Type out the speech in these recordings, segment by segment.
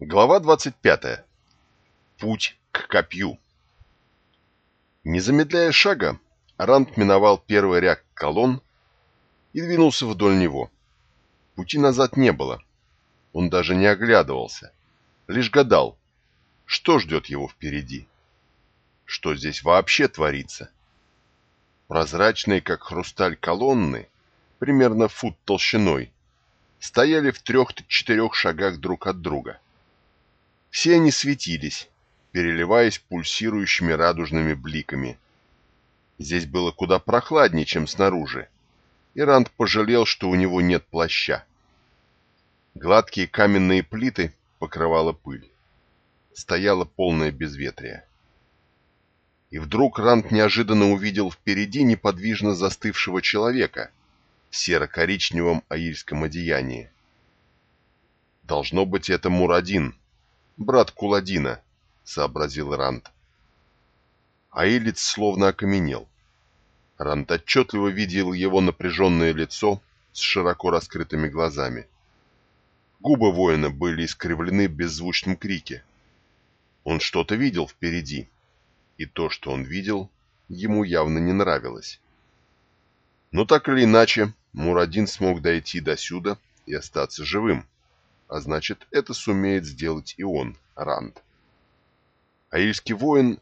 Глава 25. Путь к копью. Не замедляя шага, Ранд миновал первый ряд колонн и двинулся вдоль него. Пути назад не было. Он даже не оглядывался, лишь гадал, что ждет его впереди. Что здесь вообще творится? Прозрачные, как хрусталь колонны, примерно фут толщиной, стояли в трех-четырех шагах друг от друга. Все они светились, переливаясь пульсирующими радужными бликами. Здесь было куда прохладнее, чем снаружи, и Ранд пожалел, что у него нет плаща. Гладкие каменные плиты покрывала пыль. Стояло полное безветрие. И вдруг Ранд неожиданно увидел впереди неподвижно застывшего человека в серо-коричневом аильском одеянии. Должно быть, это Мурадин, брат Куладина, — сообразил Ранд. Аилец словно окаменел. Ранд отчетливо видел его напряженное лицо с широко раскрытыми глазами. Губы воина были искривлены в беззвучном крике. Он что-то видел впереди, и то, что он видел, ему явно не нравилось. Но так или иначе, Мурадин смог дойти до сюда и остаться живым, а значит, это сумеет сделать и он, Ранд. Аильский воин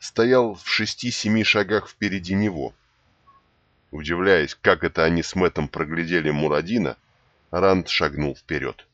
стоял в шести-семи шагах впереди него. Удивляясь, как это они с Мэттом проглядели Мурадина, Ранд шагнул вперед.